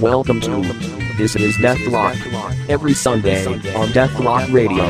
Welcome to This is Death Rock. Every Sunday on Death Rock Radio.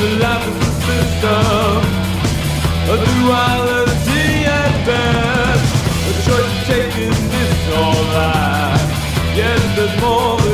the life of the system. A duality at best. A choice taken this or life. Yes, there's more.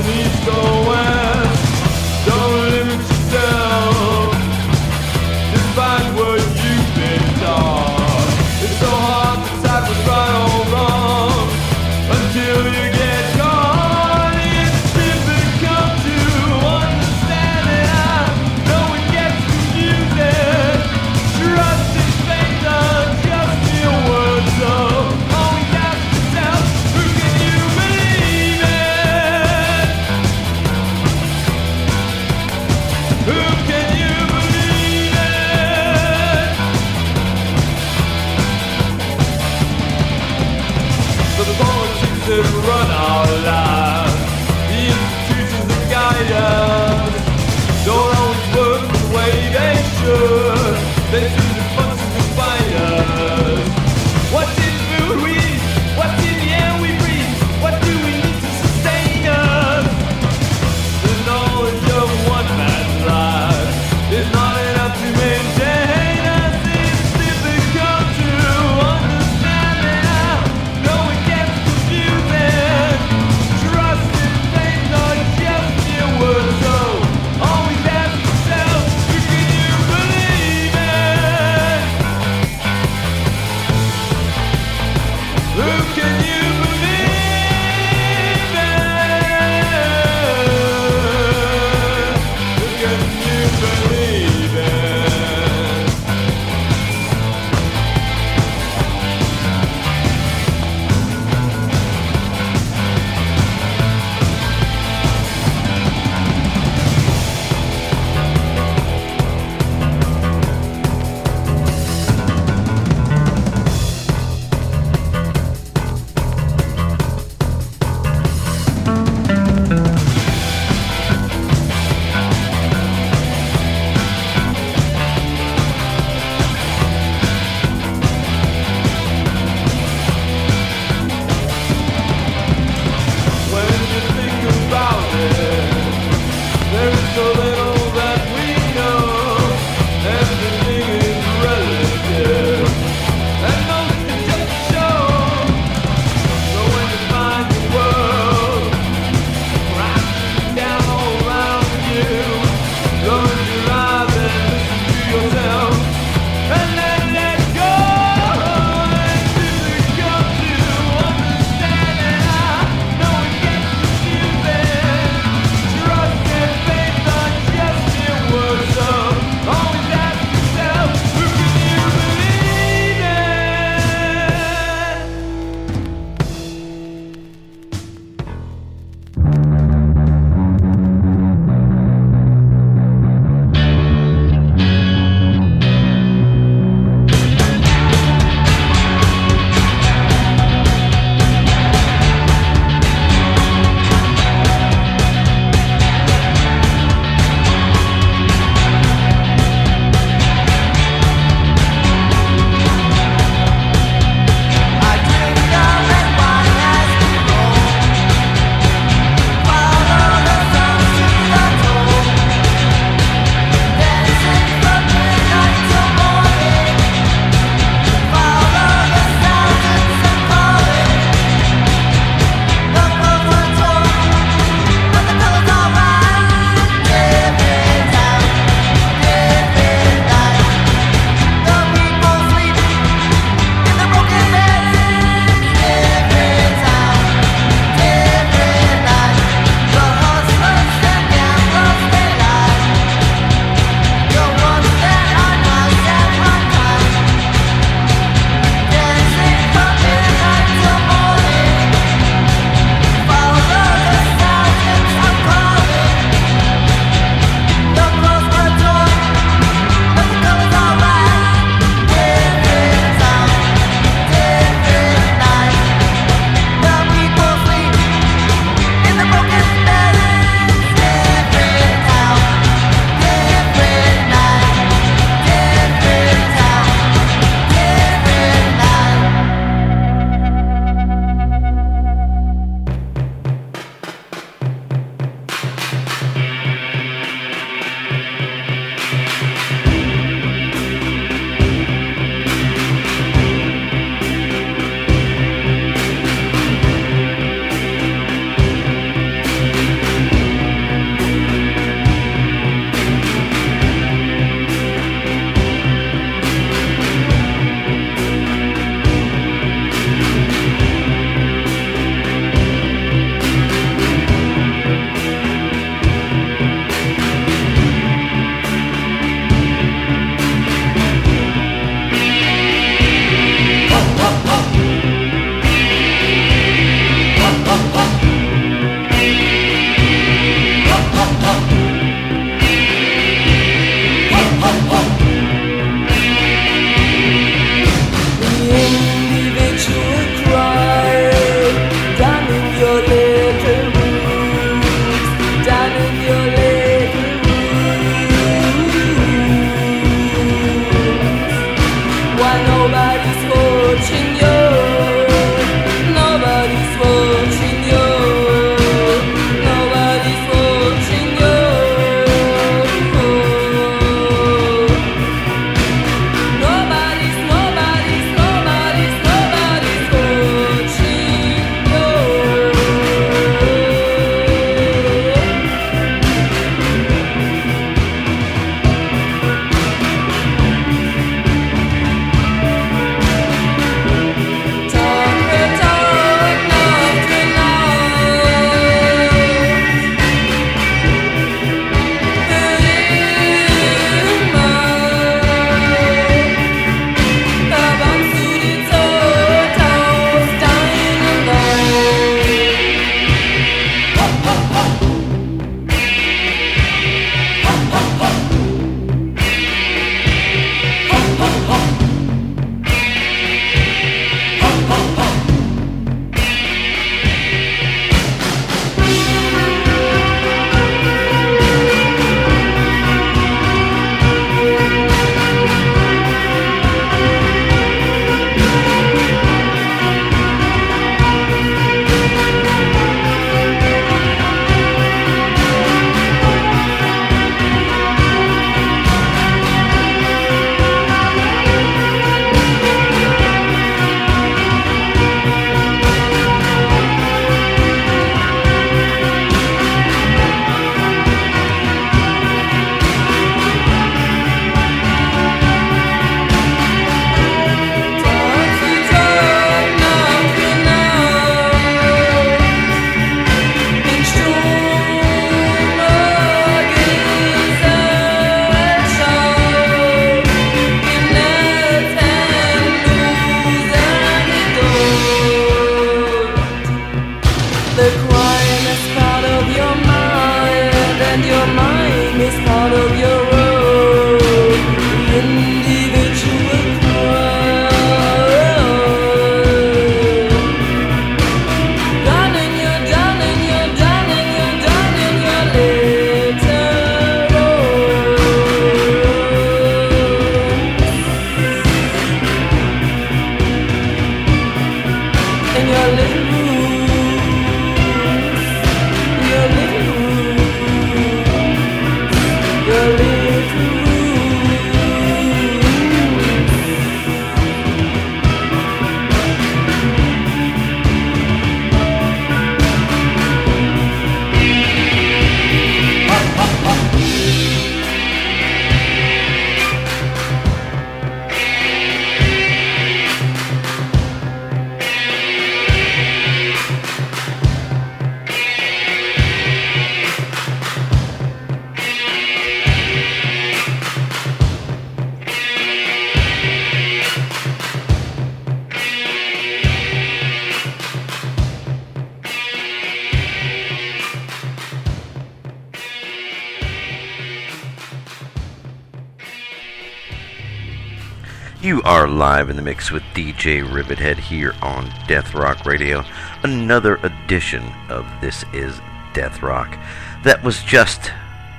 You are live in the mix with DJ Rivithead here on Death Rock Radio. Another edition of This Is Death Rock. That was just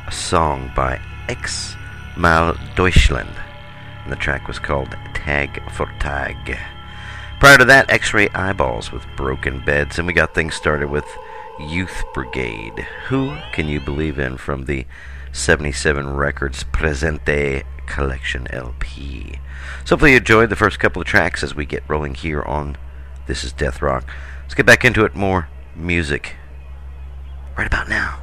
a song by X Mal Deutschland, and the track was called Tag für Tag. Prior to that, X Ray Eyeballs with Broken Beds, and we got things started with Youth Brigade. Who can you believe in from the 77 Records Presente Collection LP? So hopefully you enjoyed the first couple of tracks as we get rolling here on This is Death Rock. Let's get back into it more music right about now.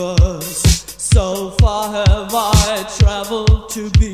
universe. So far have I traveled to be.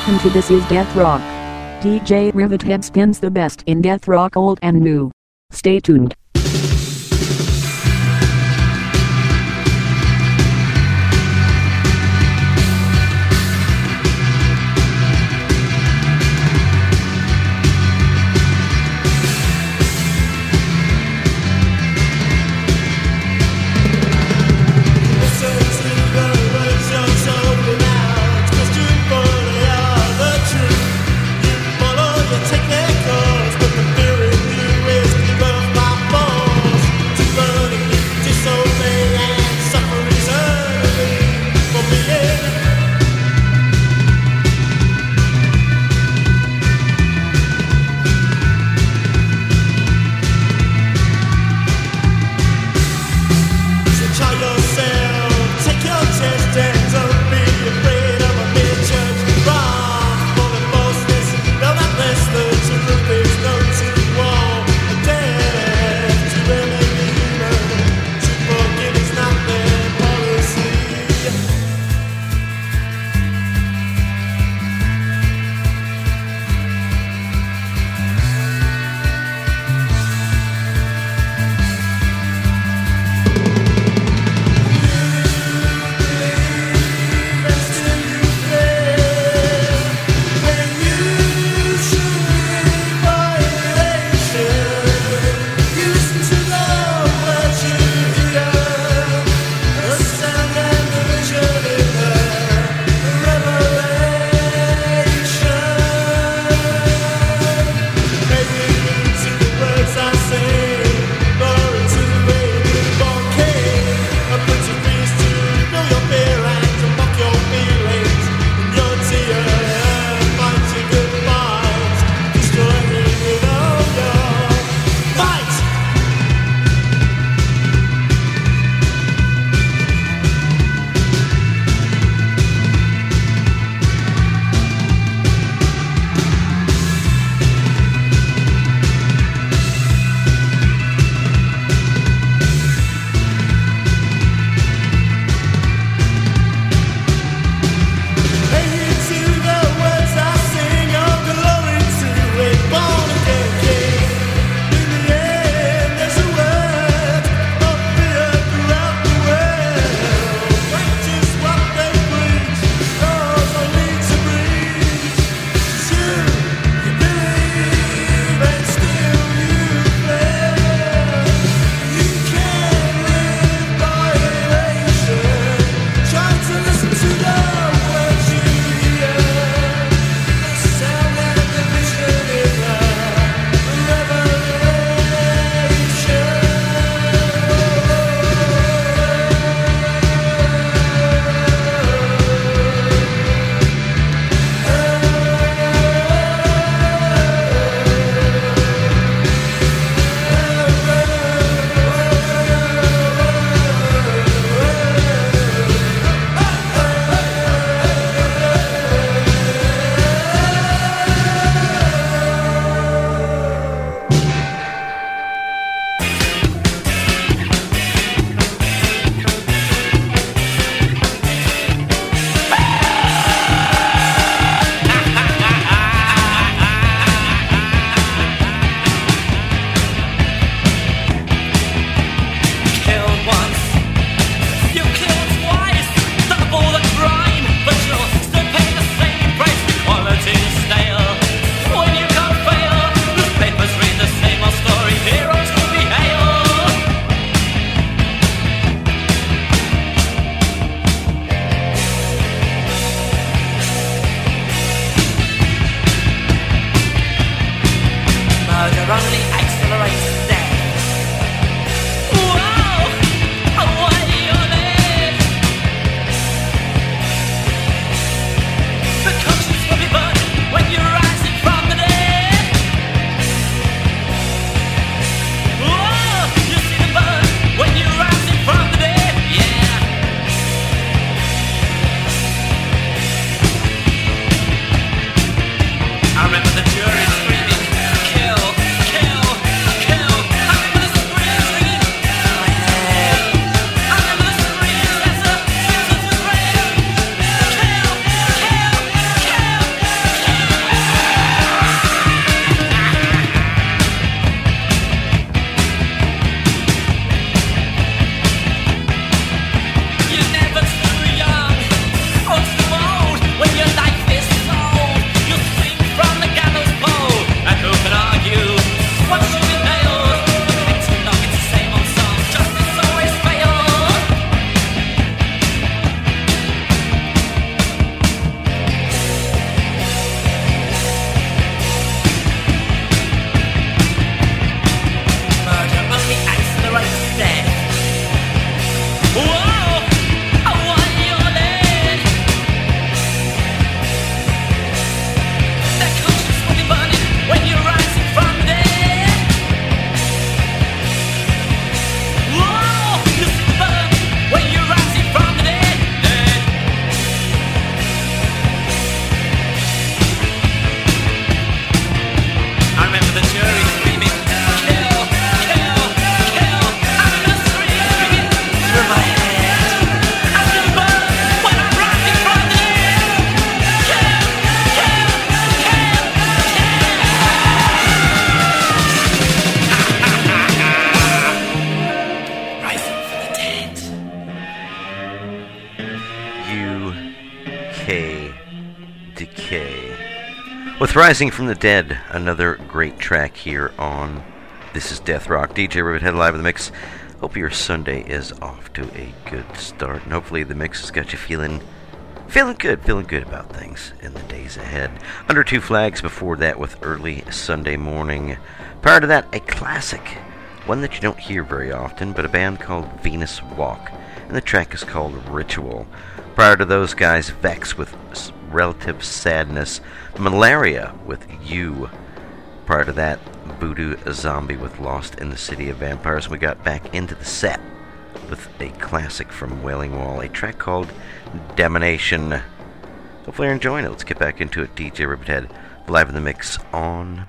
Welcome to This Is Death Rock. DJ Rivithead spins the best in death rock old and new. Stay tuned. Decay. Decay. With Rising from the Dead, another great track here on This is Death Rock. DJ Rivithead live in the mix. Hope your Sunday is off to a good start, and hopefully the mix has got you feeling feeling good, feeling good about things in the days ahead. Under two flags before that with early Sunday morning. Prior to that, a classic, one that you don't hear very often, but a band called Venus Walk, and the track is called Ritual. Prior to those guys, Vex with Relative Sadness, Malaria with You. Prior to that, Voodoo Zombie with Lost in the City of Vampires. We got back into the set with a classic from Wailing Wall, a track called Demonation. Hopefully you're enjoying it. Let's get back into it. DJ Rivithead live in the mix on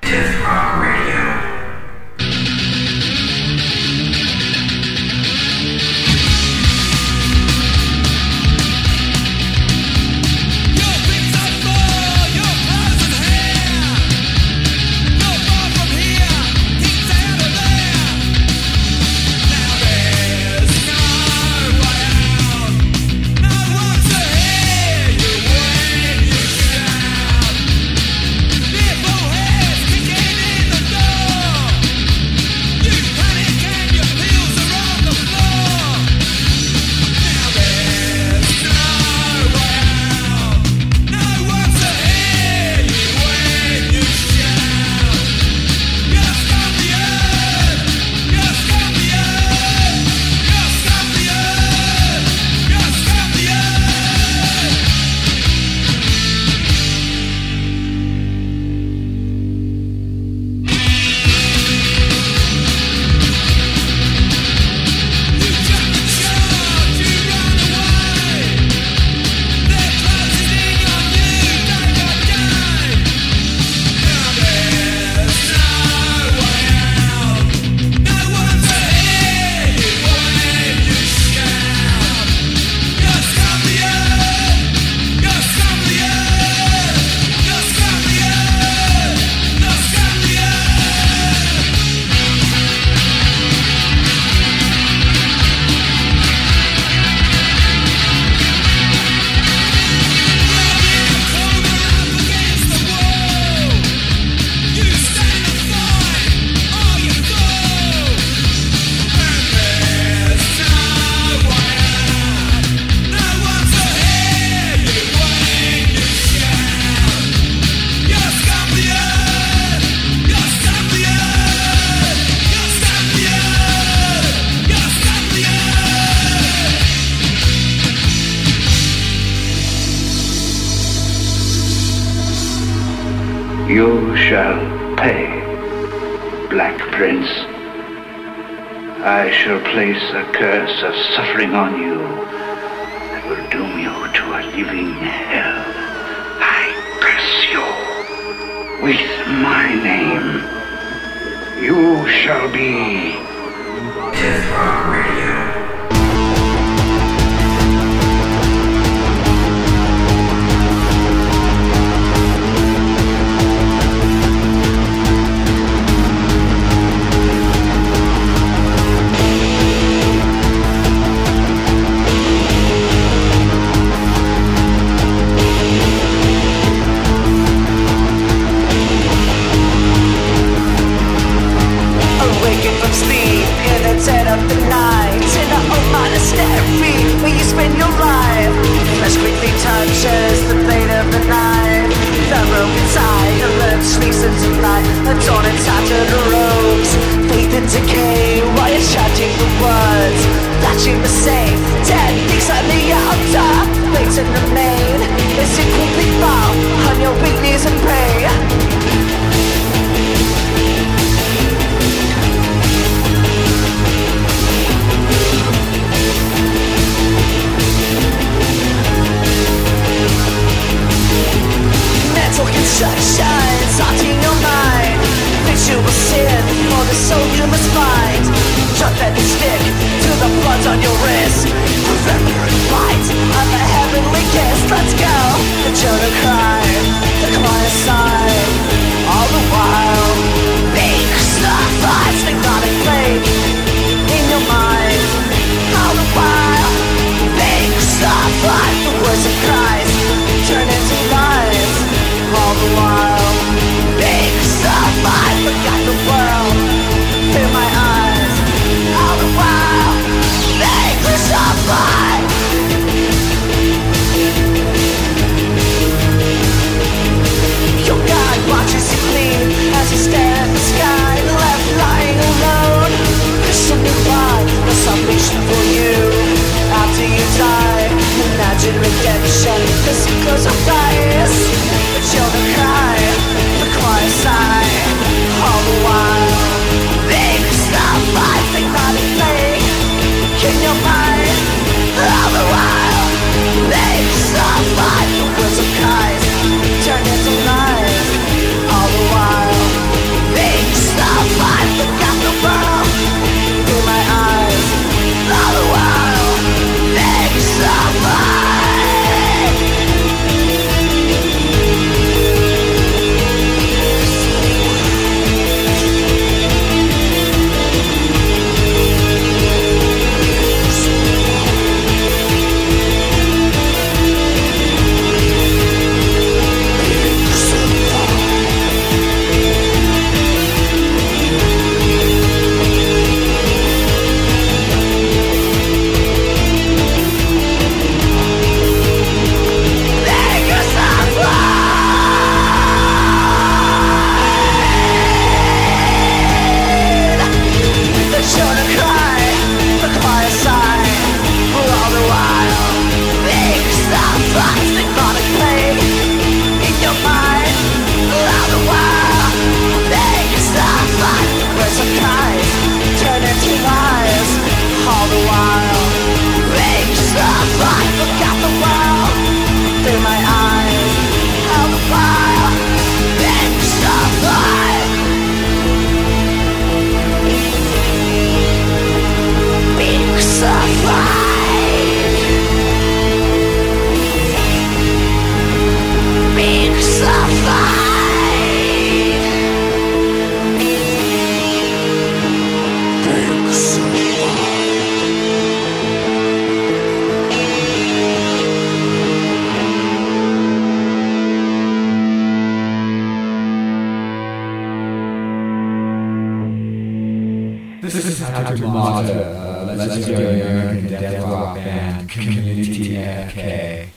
Dr. Mata, uh, legendary American death rock band Community FK.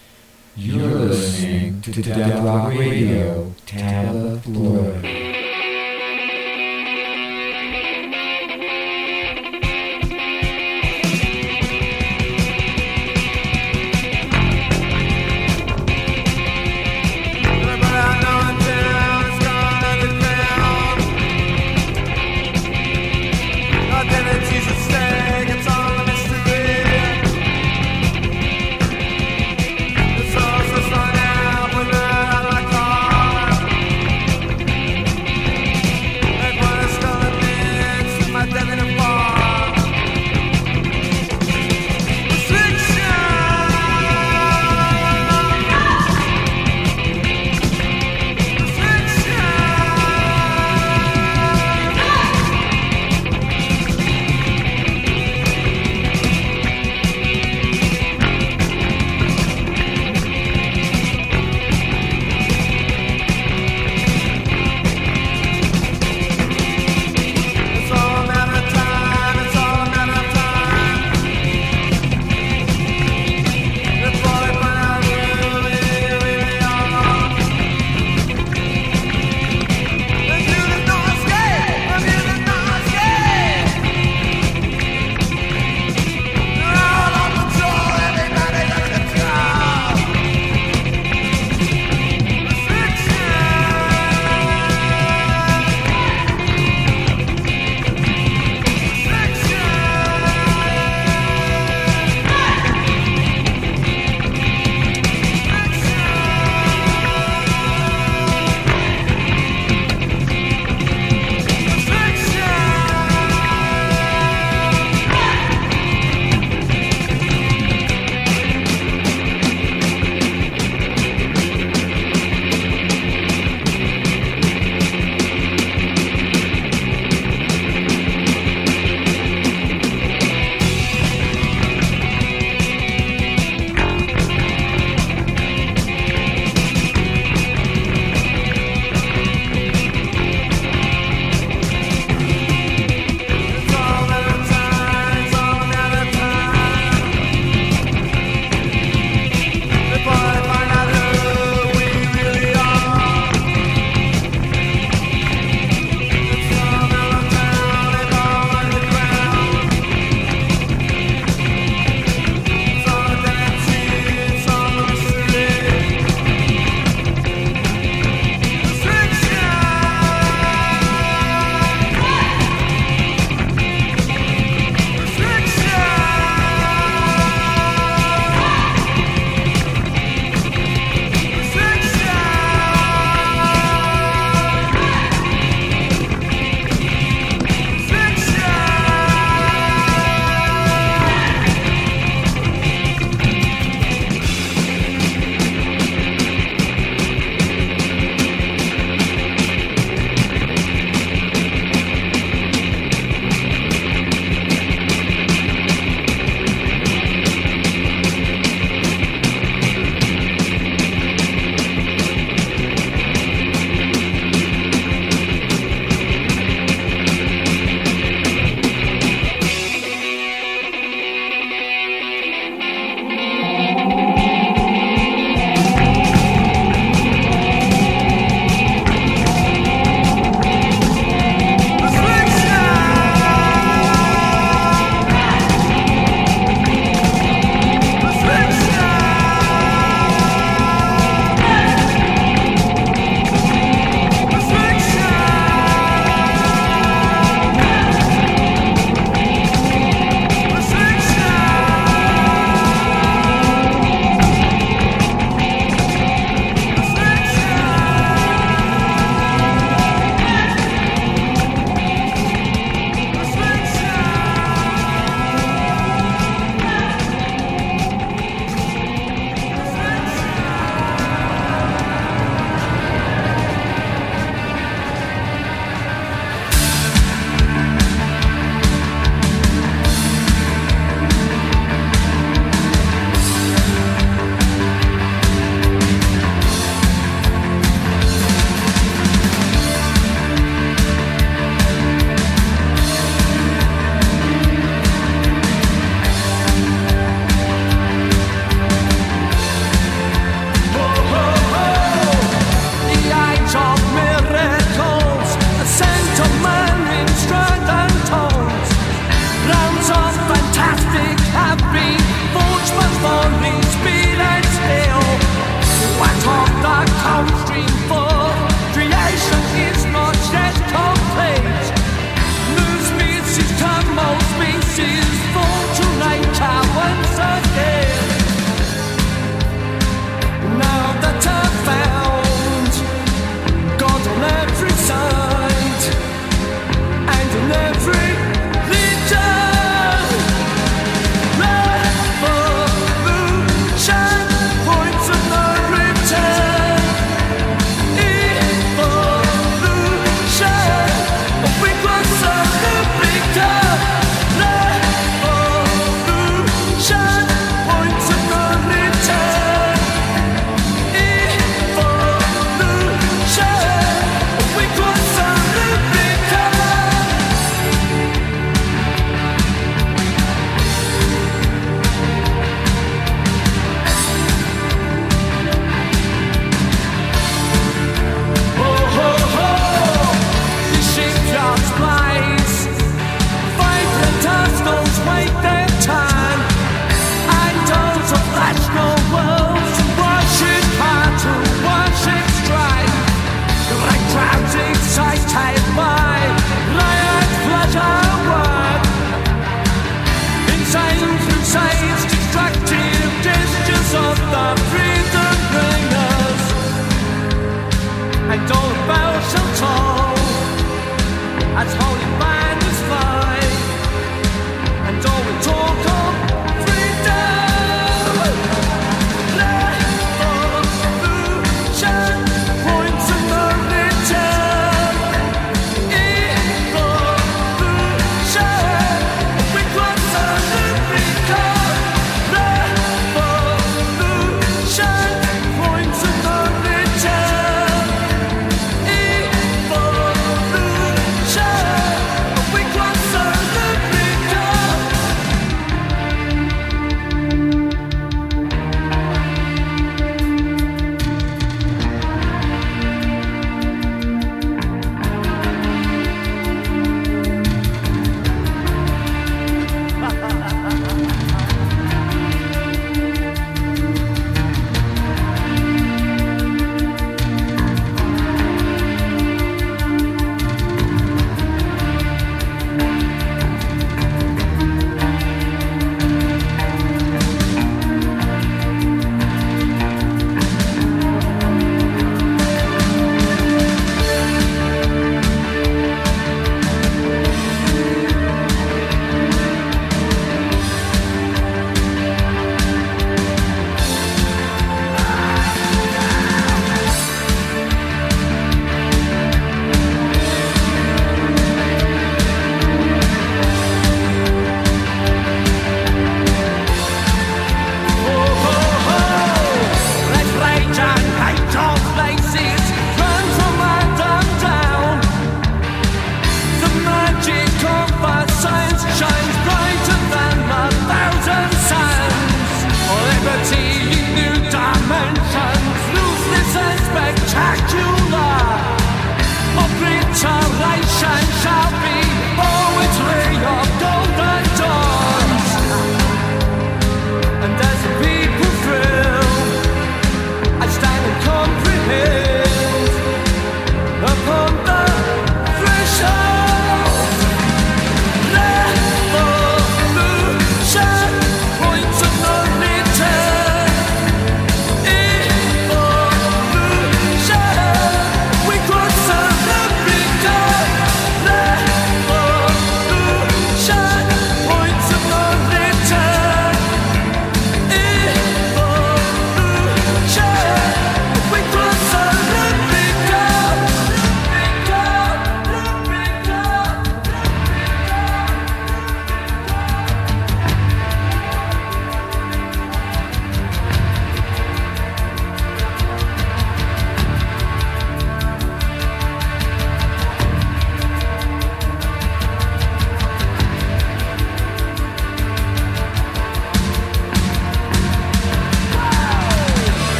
You're listening to Death Rock Radio, Tampa, Florida.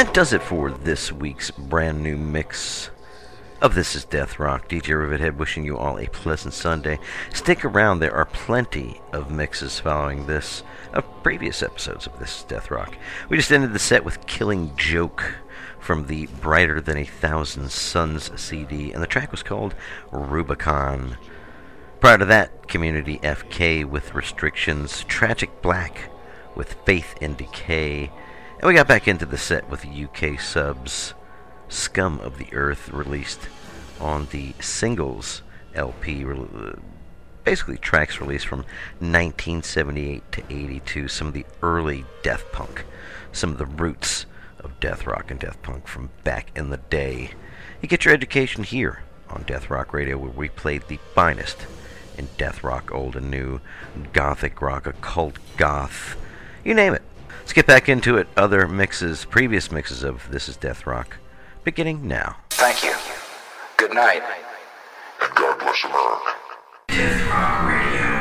That does it for this week's brand new mix of This is Death Rock. DJ Rivithead wishing you all a pleasant Sunday. Stick around, there are plenty of mixes following this of previous episodes of This is Death Rock. We just ended the set with Killing Joke from the Brighter Than a Thousand Suns CD, and the track was called Rubicon. Prior to that, Community FK with Restrictions, Tragic Black with Faith in Decay, and we got back into the set with UK subs, Scum of the Earth, released on the Singles LP, uh, basically tracks released from 1978 to 82, some of the early death punk, some of the roots of death rock and death punk from back in the day. You get your education here on Death Rock Radio, where we played the finest in death rock, old and new, gothic rock, occult goth, you name it. Let's get back into it. Other mixes, previous mixes of This Is Death Rock, beginning now. Thank you. Good night. And God bless America. Death Rock Radio.